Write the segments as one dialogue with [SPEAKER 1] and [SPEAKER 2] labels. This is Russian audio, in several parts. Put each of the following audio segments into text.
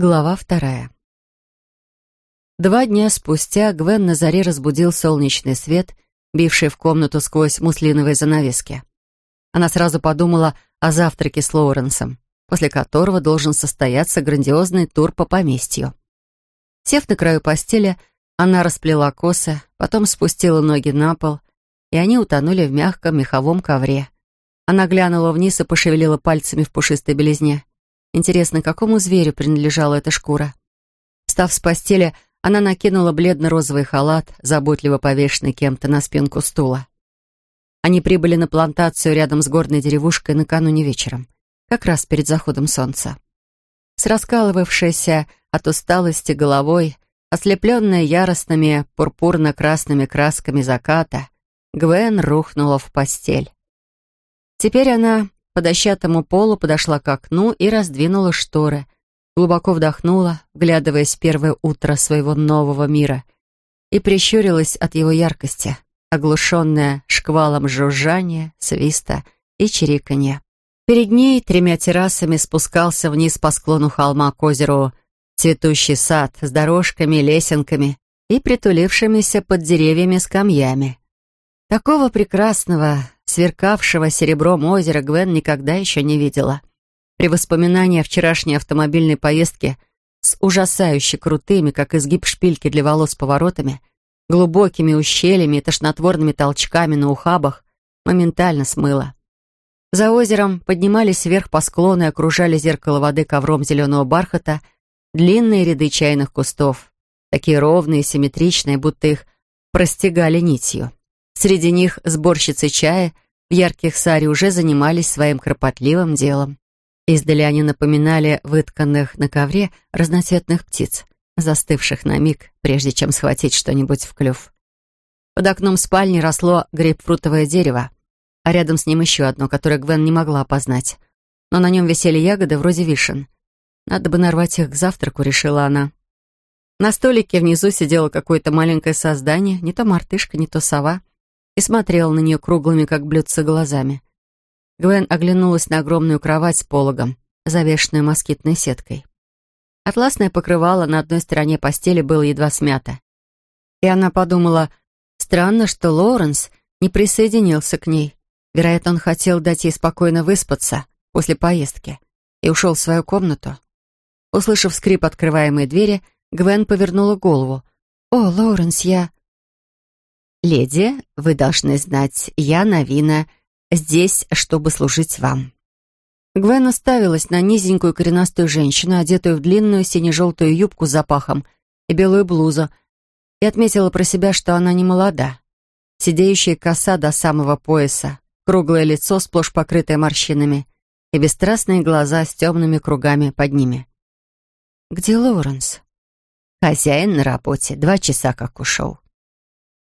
[SPEAKER 1] Глава вторая. Два дня спустя Гвен на заре разбудил солнечный свет, бивший в комнату сквозь муслиновые занавески. Она сразу подумала о завтраке с Лоуренсом, после которого должен состояться грандиозный тур по поместью. Сев на краю постели, она расплела косы, потом спустила ноги на пол, и они утонули в мягком меховом ковре. Она глянула вниз и пошевелила пальцами в пушистой белизне. Интересно, какому зверю принадлежала эта шкура? Встав с постели, она накинула бледно-розовый халат, заботливо повешенный кем-то на спинку стула. Они прибыли на плантацию рядом с горной деревушкой накануне вечером, как раз перед заходом солнца. С раскалывавшейся от усталости головой, ослепленная яростными пурпурно-красными красками заката, Гвен рухнула в постель. Теперь она по дощатому полу подошла к окну и раздвинула шторы. Глубоко вдохнула, вглядываясь в первое утро своего нового мира, и прищурилась от его яркости, оглушенная шквалом жужжания, свиста и чириканья. Перед ней тремя террасами спускался вниз по склону холма к озеру цветущий сад с дорожками, лесенками и притулившимися под деревьями скамьями. Такого прекрасного, сверкавшего серебром озера Гвен никогда еще не видела. При воспоминании о вчерашней автомобильной поездке с ужасающе крутыми, как изгиб шпильки для волос поворотами, глубокими ущельями и тошнотворными толчками на ухабах, моментально смыло. За озером поднимались вверх по склону и окружали зеркало воды ковром зеленого бархата длинные ряды чайных кустов, такие ровные симметричные, будто их простегали нитью. Среди них сборщицы чая ярких саре уже занимались своим кропотливым делом. Издали они напоминали вытканных на ковре разноцветных птиц, застывших на миг, прежде чем схватить что-нибудь в клюв. Под окном спальни росло грейпфрутовое дерево, а рядом с ним еще одно, которое Гвен не могла опознать. Но на нем висели ягоды вроде вишен. Надо бы нарвать их к завтраку, решила она. На столике внизу сидело какое-то маленькое создание, не то мартышка, не то сова и смотрел на нее круглыми, как блюдца, глазами. Гвен оглянулась на огромную кровать с пологом, завешенную москитной сеткой. Атласное покрывало на одной стороне постели было едва смято. И она подумала, странно, что Лоуренс не присоединился к ней. Вероятно, он хотел дать ей спокойно выспаться после поездки и ушел в свою комнату. Услышав скрип открываемой двери, Гвен повернула голову. «О, Лоуренс, я...» «Леди, вы должны знать, я Новина, здесь, чтобы служить вам». Гвен уставилась на низенькую коренастую женщину, одетую в длинную сине-желтую юбку с запахом и белую блузу, и отметила про себя, что она не молода. Сидеющая коса до самого пояса, круглое лицо, сплошь покрытое морщинами, и бесстрастные глаза с темными кругами под ними. «Где Лоуренс?» «Хозяин на работе, два часа как ушел».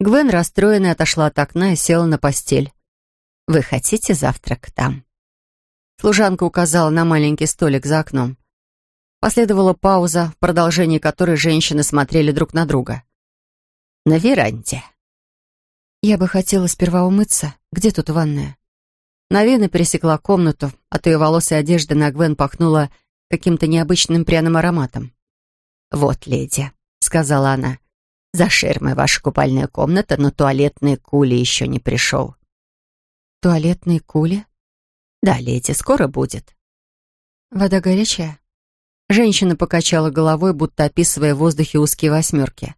[SPEAKER 1] Гвен, расстроенная, отошла от окна и села на постель. «Вы хотите завтрак там?» Служанка указала на маленький столик за окном. Последовала пауза, в продолжении которой женщины смотрели друг на друга. «На веранде». «Я бы хотела сперва умыться. Где тут ванная?» Навина пересекла комнату, от ее волос и одежды на Гвен пахнула каким-то необычным пряным ароматом. «Вот, леди», — сказала она, за ширмой ваша купальная комната, но туалетные кули еще не пришел».
[SPEAKER 2] «Туалетные кули?»
[SPEAKER 1] «Да, леди, скоро будет».
[SPEAKER 2] «Вода горячая?»
[SPEAKER 1] Женщина покачала головой, будто описывая в воздухе узкие восьмерки.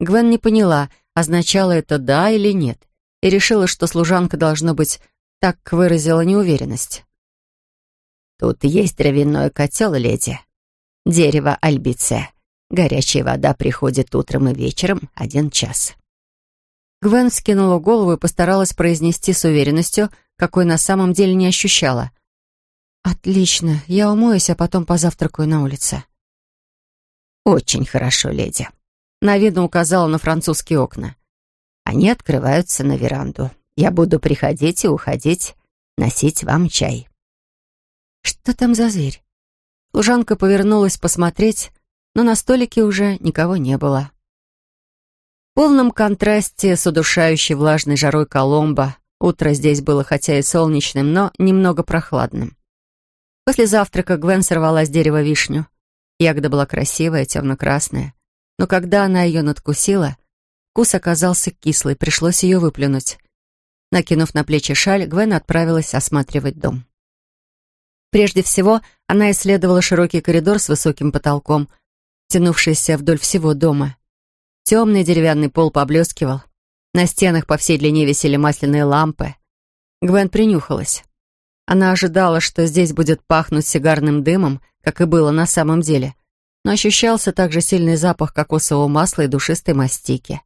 [SPEAKER 1] Гвен не поняла, означало это «да» или «нет», и решила, что служанка, должно быть, так выразила неуверенность.
[SPEAKER 3] «Тут есть дровяной котел, леди. Дерево альбиция. Горячая вода приходит утром и вечером один час.
[SPEAKER 1] Гвен скинула голову и постаралась произнести с уверенностью, какой на самом деле не ощущала. «Отлично, я умоюсь, а потом позавтракаю на улице».
[SPEAKER 3] «Очень хорошо, леди».
[SPEAKER 1] Навидно указала на французские окна.
[SPEAKER 3] «Они открываются на веранду. Я буду приходить и уходить, носить вам чай».
[SPEAKER 1] «Что там за зверь?» Служанка повернулась посмотреть, но на столике уже никого не было. В полном контрасте с удушающей влажной жарой Коломбо утро здесь было хотя и солнечным, но немного прохладным. После завтрака Гвен сорвала с дерева вишню. Ягода была красивая, темно-красная. Но когда она ее надкусила, вкус оказался кислый, пришлось ее выплюнуть. Накинув на плечи шаль, Гвен отправилась осматривать дом. Прежде всего, она исследовала широкий коридор с высоким потолком, тянувшийся вдоль всего дома. Темный деревянный пол поблескивал. На стенах по всей длине висели масляные лампы. Гвен принюхалась. Она ожидала, что здесь будет пахнуть сигарным дымом, как и было на самом деле. Но ощущался также сильный запах кокосового масла и душистой мастики.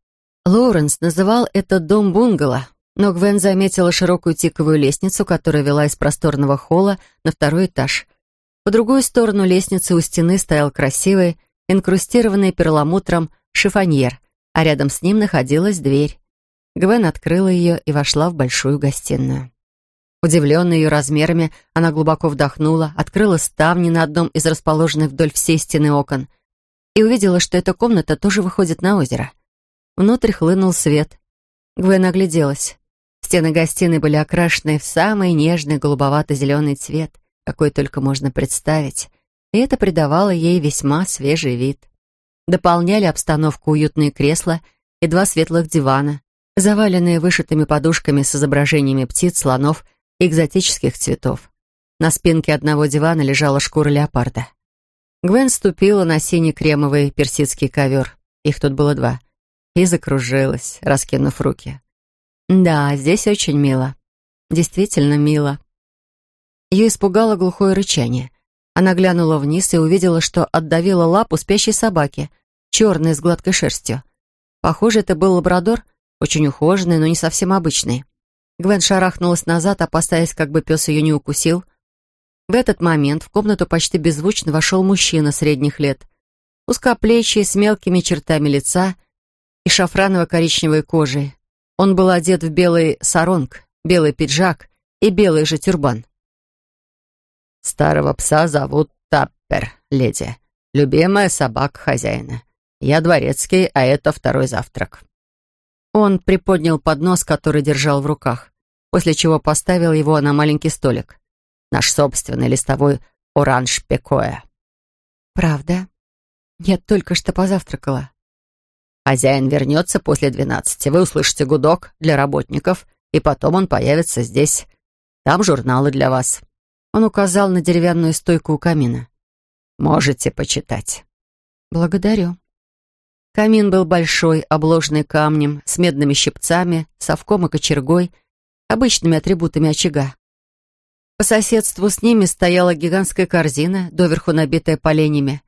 [SPEAKER 1] Лоуренс называл этот дом бунгало, но Гвен заметила широкую тиковую лестницу, которая вела из просторного холла на второй этаж. По другую сторону лестницы у стены стоял красивый, инкрустированный перламутром шифоньер, а рядом с ним находилась дверь. Гвен открыла ее и вошла в большую гостиную. Удивленная ее размерами, она глубоко вдохнула, открыла ставни на одном из расположенных вдоль всей стены окон и увидела, что эта комната тоже выходит на озеро. Внутрь хлынул свет. Гвен огляделась. Стены гостиной были окрашены в самый нежный голубовато-зеленый цвет, какой только можно представить, и это придавало ей весьма свежий вид. Дополняли обстановку уютные кресла и два светлых дивана, заваленные вышитыми подушками с изображениями птиц, слонов экзотических цветов. На спинке одного дивана лежала шкура леопарда. Гвен ступила на синий кремовый персидский ковер, их тут было два, и закружилась, раскинув руки. Да, здесь очень мило. Действительно мило. Ее испугало глухое рычание. Она глянула вниз и увидела, что отдавила лапу спящей собаки, черной с гладкой шерстью. Похоже, это был лабрадор, очень ухоженный, но не совсем обычный. Гвен шарахнулась назад, опасаясь, как бы пес ее не укусил. В этот момент в комнату почти беззвучно вошел мужчина средних лет. Узкоплечий, с мелкими чертами лица и шафраново-коричневой кожей. Он был одет в белый саронг, белый пиджак и белый же тюрбан.
[SPEAKER 3] «Старого пса зовут Таппер, леди. Любимая собака хозяина. Я дворецкий, а это второй завтрак».
[SPEAKER 1] Он приподнял поднос, который держал в руках, после чего поставил его на маленький столик.
[SPEAKER 3] Наш собственный листовой оранж пекоя.
[SPEAKER 2] «Правда? Я только что позавтракала».
[SPEAKER 3] «Хозяин вернется после двенадцати. Вы услышите гудок для работников, и потом он появится здесь. Там журналы для вас».
[SPEAKER 1] Он указал на деревянную стойку у камина.
[SPEAKER 3] «Можете почитать».
[SPEAKER 2] «Благодарю».
[SPEAKER 1] Камин был большой, обложенный камнем, с медными щипцами, совком и кочергой, обычными атрибутами очага. По соседству с ними стояла гигантская корзина, доверху набитая поленьями.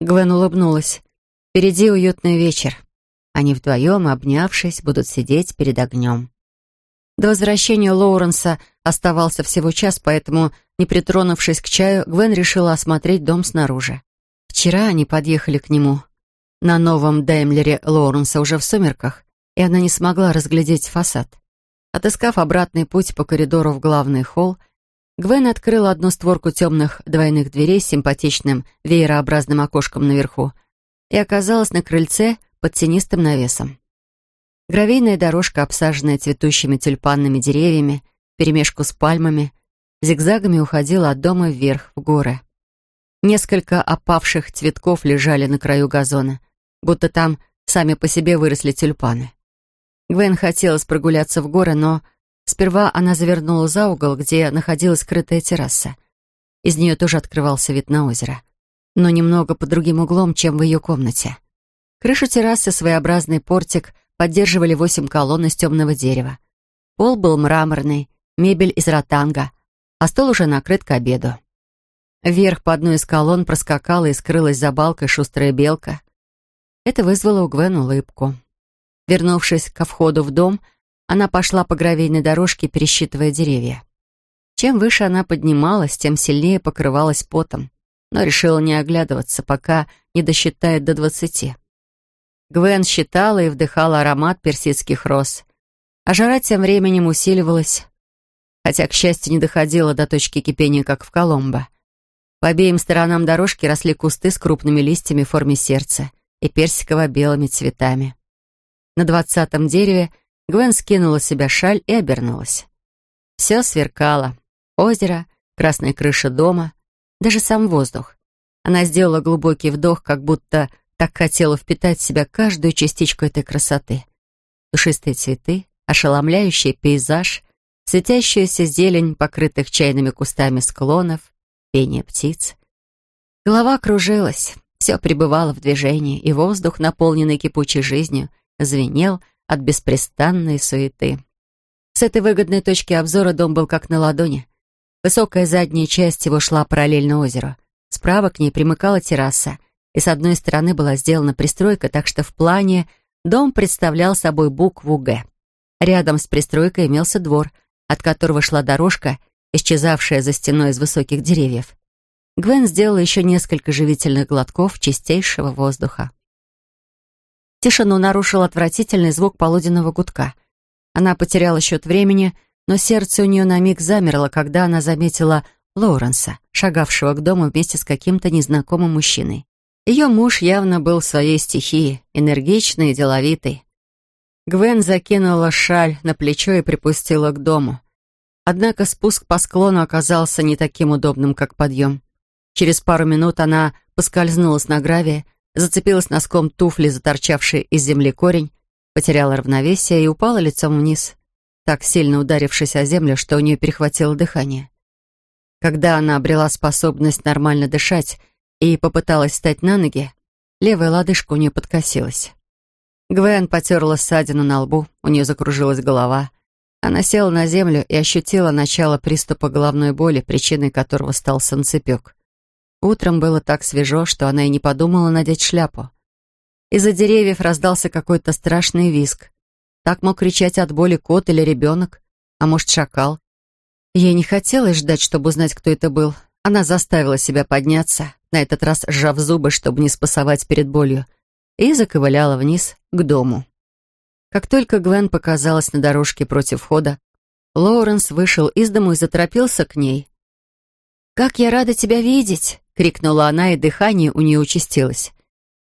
[SPEAKER 1] Гвен улыбнулась. Впереди уютный вечер. Они вдвоем, обнявшись, будут сидеть перед огнем. До возвращения Лоуренса оставался всего час, поэтому, не притронувшись к чаю, Гвен решила осмотреть дом снаружи. Вчера они подъехали к нему, на новом Даймлере Лоуренса уже в сумерках, и она не смогла разглядеть фасад. Отыскав обратный путь по коридору в главный холл, Гвен открыла одну створку темных двойных дверей с симпатичным веерообразным окошком наверху и оказалась на крыльце под тенистым навесом. Гравийная дорожка, обсаженная цветущими тюльпанными деревьями, перемешку с пальмами, зигзагами уходила от дома вверх, в горы. Несколько опавших цветков лежали на краю газона, будто там сами по себе выросли тюльпаны. Гвен хотелось прогуляться в горы, но сперва она завернула за угол, где находилась скрытая терраса. Из нее тоже открывался вид на озеро, но немного под другим углом, чем в ее комнате. Крышу террасы, своеобразный портик, поддерживали восемь колонн из темного дерева. Пол был мраморный, мебель из ротанга, а стол уже накрыт к обеду. Вверх по одной из колонн проскакала и скрылась за балкой шустрая белка. Это вызвало у Гвен улыбку. Вернувшись ко входу в дом, она пошла по гравийной дорожке, пересчитывая деревья. Чем выше она поднималась, тем сильнее покрывалась потом, но решила не оглядываться, пока не досчитает до двадцати. Гвен считала и вдыхала аромат персидских роз, а жара тем временем усиливалась, хотя, к счастью, не доходила до точки кипения, как в Коломбо. По обеим сторонам дорожки росли кусты с крупными листьями в форме сердца и персиково-белыми цветами. На двадцатом дереве Гвен скинула себя шаль и обернулась. Все сверкало. Озеро, красная крыша дома, даже сам воздух. Она сделала глубокий вдох, как будто так хотела впитать в себя каждую частичку этой красоты. Душистые цветы, ошеломляющий пейзаж, светящаяся зелень покрытых чайными кустами склонов, пение птиц. Голова кружилась, все пребывало в движении, и воздух, наполненный кипучей жизнью, звенел от беспрестанной суеты. С этой выгодной точки обзора дом был как на ладони. Высокая задняя часть его шла параллельно озеру. Справа к ней примыкала терраса, и с одной стороны была сделана пристройка, так что в плане дом представлял собой букву «Г». Рядом с пристройкой имелся двор, от которого шла дорожка, исчезавшая за стеной из высоких деревьев. Гвен сделала еще несколько живительных глотков чистейшего воздуха. Тишину нарушил отвратительный звук полуденного гудка. Она потеряла счет времени, но сердце у нее на миг замерло, когда она заметила Лоуренса, шагавшего к дому вместе с каким-то незнакомым мужчиной. Ее муж явно был в своей стихии, энергичный и деловитый. Гвен закинула шаль на плечо и припустила к дому. Однако спуск по склону оказался не таким удобным, как подъем. Через пару минут она поскользнулась на гравии, зацепилась носком туфли, заторчавшей из земли корень, потеряла равновесие и упала лицом вниз, так сильно ударившись о землю, что у нее перехватило дыхание. Когда она обрела способность нормально дышать и попыталась встать на ноги, левая лодыжка у нее подкосилась. Гвен потерла ссадину на лбу, у нее закружилась голова. Она села на землю и ощутила начало приступа головной боли, причиной которого стал санцепек. Утром было так свежо, что она и не подумала надеть шляпу. Из-за деревьев раздался какой-то страшный визг. Так мог кричать от боли кот или ребенок, а может, шакал. Ей не хотелось ждать, чтобы узнать, кто это был. Она заставила себя подняться, на этот раз сжав зубы, чтобы не спасовать перед болью, и заковыляла вниз к дому. Как только Гвен показалась на дорожке против входа, Лоуренс вышел из дому и заторопился к ней. «Как я рада тебя видеть!» — крикнула она, и дыхание у нее участилось.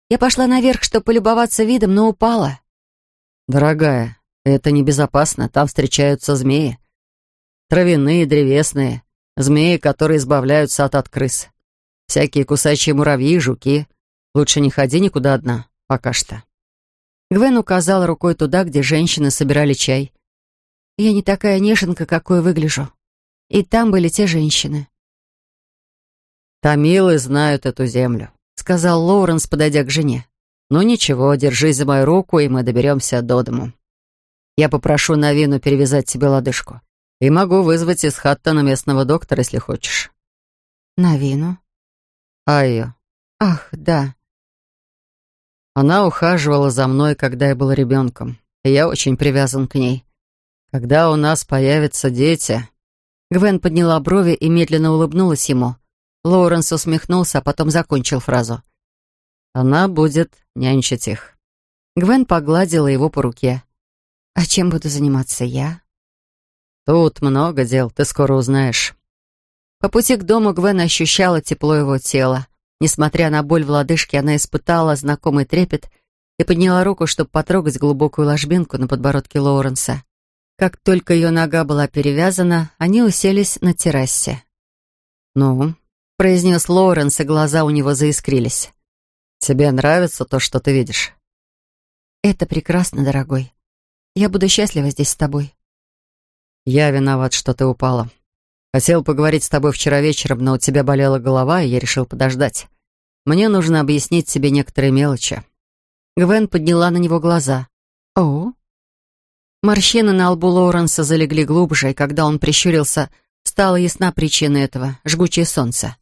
[SPEAKER 1] «Я пошла наверх, чтобы полюбоваться видом, но упала».
[SPEAKER 4] «Дорогая, это небезопасно, там встречаются змеи. Травяные, древесные, змеи, которые избавляются от, от крыс. Всякие кусачие муравьи, жуки. Лучше не ходи никуда одна, пока что».
[SPEAKER 1] Гвен указала рукой туда, где женщины собирали чай. «Я не такая неженка, какой выгляжу. И там были те женщины».
[SPEAKER 4] «Тамилы знают эту землю», — сказал Лоуренс, подойдя к жене. «Ну ничего, держись за мою руку, и мы доберемся до дому. Я попрошу Навину перевязать тебе лодыжку. И могу вызвать из Хаттона местного доктора, если хочешь».
[SPEAKER 1] «Навину?»
[SPEAKER 4] «А ее?»
[SPEAKER 1] «Ах, да.
[SPEAKER 4] Она ухаживала за мной, когда я был ребенком, и я очень привязан к ней. Когда у нас появятся дети...»
[SPEAKER 1] Гвен подняла брови и медленно улыбнулась ему. Лоуренс усмехнулся, а потом закончил фразу.
[SPEAKER 4] «Она будет нянчить их».
[SPEAKER 1] Гвен погладила его по руке. «А чем буду заниматься я?»
[SPEAKER 4] «Тут много дел, ты скоро узнаешь».
[SPEAKER 1] По пути к дому Гвен ощущала тепло его тела. Несмотря на боль в лодыжке, она испытала знакомый трепет и подняла руку, чтобы потрогать глубокую ложбинку на подбородке Лоуренса. Как только ее нога была перевязана, они уселись на террасе.
[SPEAKER 4] «Ну?» — произнес Лоуренс, и глаза у него заискрились. «Тебе нравится то, что ты видишь?»
[SPEAKER 1] «Это прекрасно, дорогой. Я буду счастлива здесь с тобой».
[SPEAKER 4] «Я виноват, что ты упала. Хотел поговорить с тобой вчера вечером, но у тебя болела голова, и я решил подождать. Мне нужно объяснить тебе некоторые мелочи».
[SPEAKER 1] Гвен подняла на него глаза. «О?» Морщины на лбу Лоуренса залегли глубже, и когда он прищурился, стала ясна причина этого — жгучее солнце.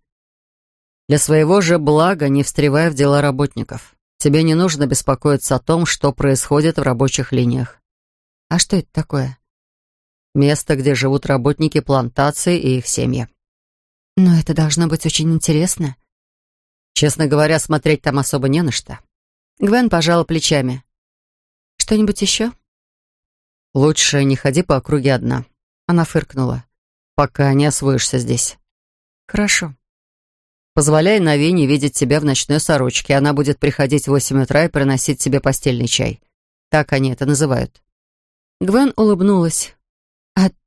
[SPEAKER 4] «Для своего же блага не встревай в дела работников. Тебе не нужно беспокоиться о том, что происходит в рабочих линиях».
[SPEAKER 1] «А что это такое?»
[SPEAKER 4] «Место, где живут работники плантации и их семьи».
[SPEAKER 1] «Но это должно быть очень интересно»,
[SPEAKER 4] Честно говоря, смотреть там особо не на что.
[SPEAKER 1] Гвен пожала плечами. «Что-нибудь еще?»
[SPEAKER 4] «Лучше не ходи по округе одна». Она фыркнула. «Пока не освоишься здесь».
[SPEAKER 1] «Хорошо».
[SPEAKER 4] «Позволяй Новине видеть тебя в ночной сорочке. Она будет приходить в восемь утра и приносить тебе постельный чай. Так они это называют».
[SPEAKER 1] Гвен улыбнулась.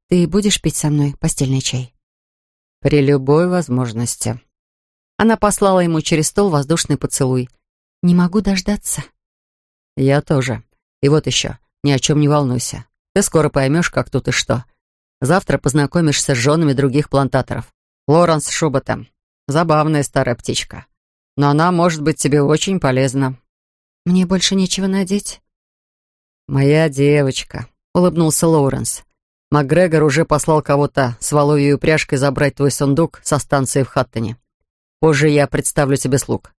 [SPEAKER 1] «А ты будешь пить со мной постельный чай?»
[SPEAKER 4] «При любой возможности».
[SPEAKER 1] Она послала ему через стол воздушный поцелуй.
[SPEAKER 2] «Не могу дождаться».
[SPEAKER 4] «Я тоже. И вот еще, ни о чем не волнуйся. Ты скоро поймешь, как тут и что. Завтра познакомишься с женами других плантаторов. Лоренс Шуботом. Забавная старая птичка. Но она может быть тебе очень полезна».
[SPEAKER 2] «Мне больше нечего надеть?»
[SPEAKER 4] «Моя девочка», — улыбнулся Лоуренс. «Макгрегор уже послал кого-то с воловьей упряжкой забрать твой сундук со станции в Хаттоне. Позже я представлю тебе слуг.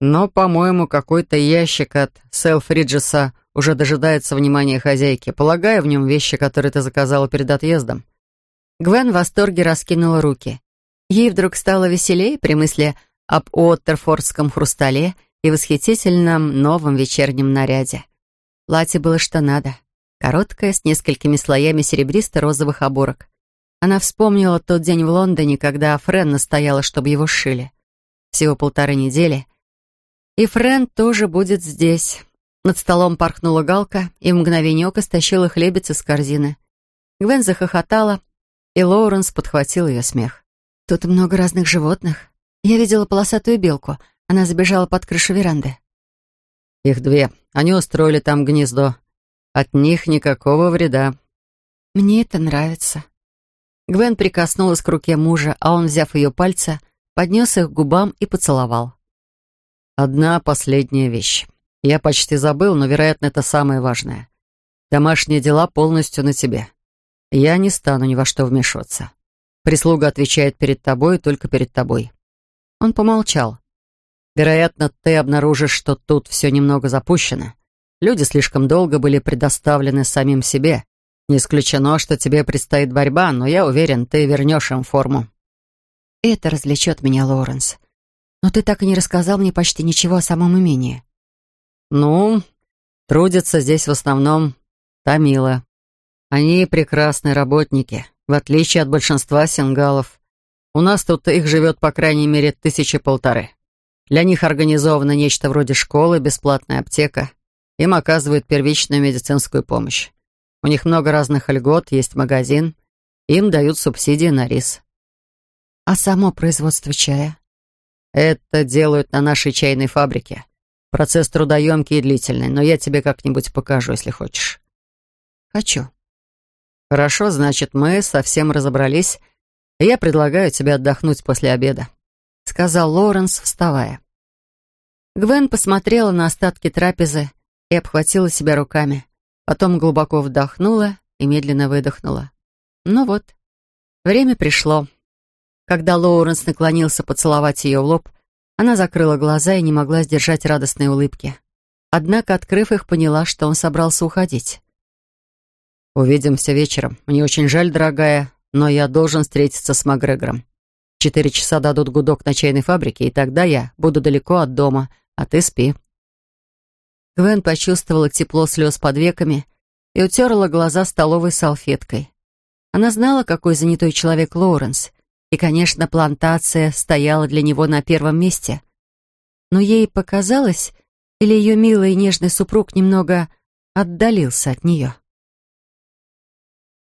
[SPEAKER 4] Но, по-моему, какой-то ящик от Селфриджеса уже дожидается внимания хозяйки. Полагаю, в нем вещи, которые ты заказала перед отъездом».
[SPEAKER 1] Гвен в восторге раскинула руки. Ей вдруг стало веселее при мысли об Уоттерфордском хрустале и восхитительном новом вечернем наряде. Платье было что надо. Короткое, с несколькими слоями серебристо-розовых оборок. Она вспомнила тот день в Лондоне, когда Френ настояла, чтобы его сшили. Всего полторы недели. И Френ тоже будет здесь. Над столом порхнула галка и в мгновение ока стащила хлебец из корзины. Гвен захохотала, и Лоуренс подхватил ее смех.
[SPEAKER 2] «Тут много разных животных. Я видела полосатую белку. Она забежала под крышу веранды».
[SPEAKER 4] «Их две. Они устроили там гнездо. От них никакого вреда.
[SPEAKER 2] Мне это нравится.
[SPEAKER 1] Гвен прикоснулась к руке мужа, а он, взяв ее пальцы, поднес их к губам и поцеловал.
[SPEAKER 4] Одна последняя вещь. Я почти забыл, но, вероятно, это самое важное. Домашние дела полностью на тебе. Я не стану ни во что вмешиваться. Прислуга отвечает перед тобой и только перед тобой. Он помолчал. Вероятно, ты обнаружишь, что тут все немного запущено. Люди слишком долго были предоставлены самим себе. Не исключено, что тебе предстоит борьба, но я уверен, ты вернешь им форму.
[SPEAKER 2] Это развлечет меня, Лоуренс. Но ты так и не рассказал мне почти ничего о самом имении.
[SPEAKER 4] Ну, трудятся здесь в основном Тамила. Они прекрасные работники, в отличие от большинства сингалов. У нас тут их живет по крайней мере тысячи полторы. Для них организовано нечто вроде школы, бесплатная аптека. Им оказывают первичную медицинскую помощь. У них много разных льгот, есть магазин. Им дают субсидии на рис.
[SPEAKER 2] А само производство чая?
[SPEAKER 4] Это делают на нашей чайной фабрике. Процесс трудоемкий и длительный, но я тебе как-нибудь покажу, если хочешь.
[SPEAKER 2] Хочу.
[SPEAKER 4] Хорошо, значит, мы совсем разобрались. Я предлагаю тебе отдохнуть после обеда.
[SPEAKER 1] — сказал Лоренс, вставая. Гвен посмотрела на остатки трапезы и обхватила себя руками. Потом глубоко вдохнула и медленно выдохнула. Ну вот, время пришло. Когда Лоуренс наклонился поцеловать ее в лоб, она закрыла глаза и не могла сдержать радостной улыбки. Однако, открыв их, поняла, что он собрался уходить.
[SPEAKER 4] «Увидимся вечером. Мне очень жаль, дорогая, но я должен встретиться с Макгрегором четыре часа дадут гудок на чайной фабрике, и тогда я буду далеко от дома, а ты спи».
[SPEAKER 1] Гвен почувствовала тепло слез под веками и утерла глаза столовой салфеткой. Она знала, какой занятой человек Лоуренс, и, конечно, плантация стояла для него на первом месте. Но ей показалось, или ее милый и нежный супруг немного отдалился от нее.